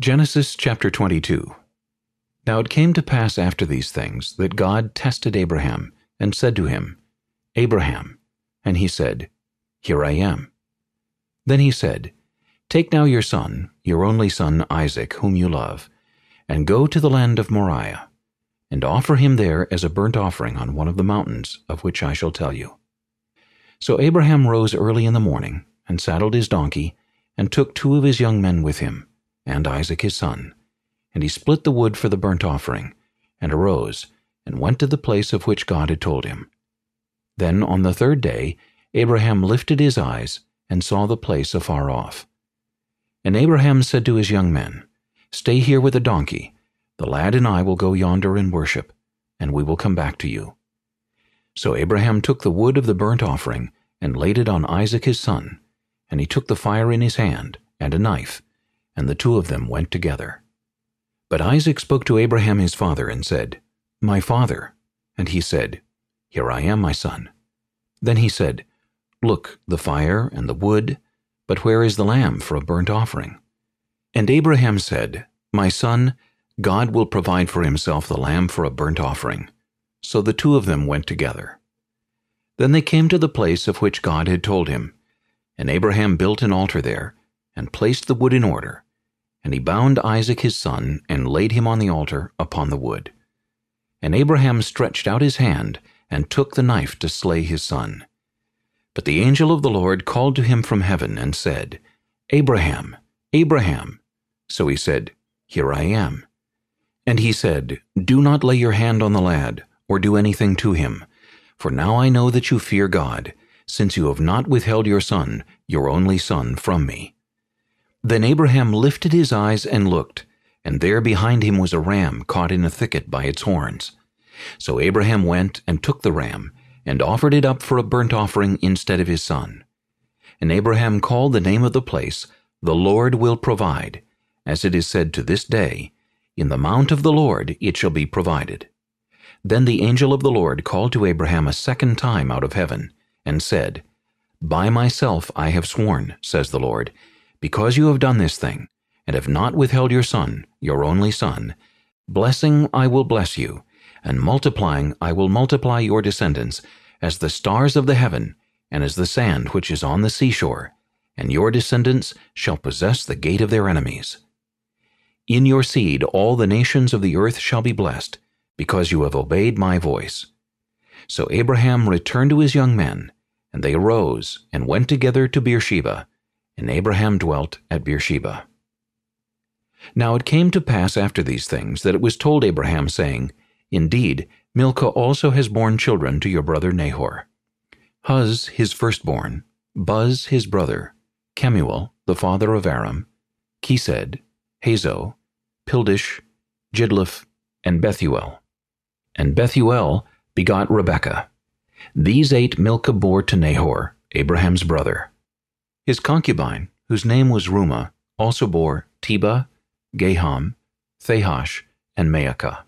Genesis chapter 22 Now it came to pass after these things that God tested Abraham, and said to him, Abraham. And he said, Here I am. Then he said, Take now your son, your only son Isaac, whom you love, and go to the land of Moriah, and offer him there as a burnt offering on one of the mountains of which I shall tell you. So Abraham rose early in the morning, and saddled his donkey, and took two of his young men with him, and Isaac his son. And he split the wood for the burnt offering, and arose, and went to the place of which God had told him. Then on the third day Abraham lifted his eyes, and saw the place afar off. And Abraham said to his young men, Stay here with the donkey. The lad and I will go yonder and worship, and we will come back to you. So Abraham took the wood of the burnt offering, and laid it on Isaac his son, and he took the fire in his hand, and a knife, and the two of them went together. But Isaac spoke to Abraham his father and said, My father. And he said, Here I am, my son. Then he said, Look, the fire and the wood, but where is the lamb for a burnt offering? And Abraham said, My son, God will provide for himself the lamb for a burnt offering. So the two of them went together. Then they came to the place of which God had told him, and Abraham built an altar there, and placed the wood in order. And he bound Isaac his son, and laid him on the altar upon the wood. And Abraham stretched out his hand, and took the knife to slay his son. But the angel of the Lord called to him from heaven, and said, Abraham, Abraham. So he said, Here I am. And he said, Do not lay your hand on the lad, or do anything to him. For now I know that you fear God, since you have not withheld your son, your only son, from me. Then Abraham lifted his eyes and looked, and there behind him was a ram caught in a thicket by its horns. So Abraham went and took the ram, and offered it up for a burnt offering instead of his son. And Abraham called the name of the place, The Lord will provide, as it is said to this day, In the mount of the Lord it shall be provided. Then the angel of the Lord called to Abraham a second time out of heaven, and said, By myself I have sworn, says the Lord, because you have done this thing, and have not withheld your son, your only son, blessing I will bless you, and multiplying I will multiply your descendants, as the stars of the heaven, and as the sand which is on the seashore, and your descendants shall possess the gate of their enemies. In your seed all the nations of the earth shall be blessed, because you have obeyed my voice. So Abraham returned to his young men, and they arose and went together to Beersheba, and Abraham dwelt at Beersheba. Now it came to pass after these things that it was told Abraham, saying, Indeed, Milcah also has borne children to your brother Nahor. Huz his firstborn, Buz his brother, Kemuel the father of Aram, Chesed, Hazo, Pildash, Jidlaph, and Bethuel. And Bethuel begot Rebekah. These eight Milcah bore to Nahor, Abraham's brother. His concubine, whose name was Reumah, also bore Tebah, Gaham, Thahash, and Maacah.